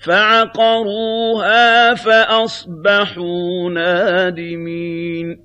فَعَقَرُوهَا فَأَصْبَحُوا نَادِمِينَ.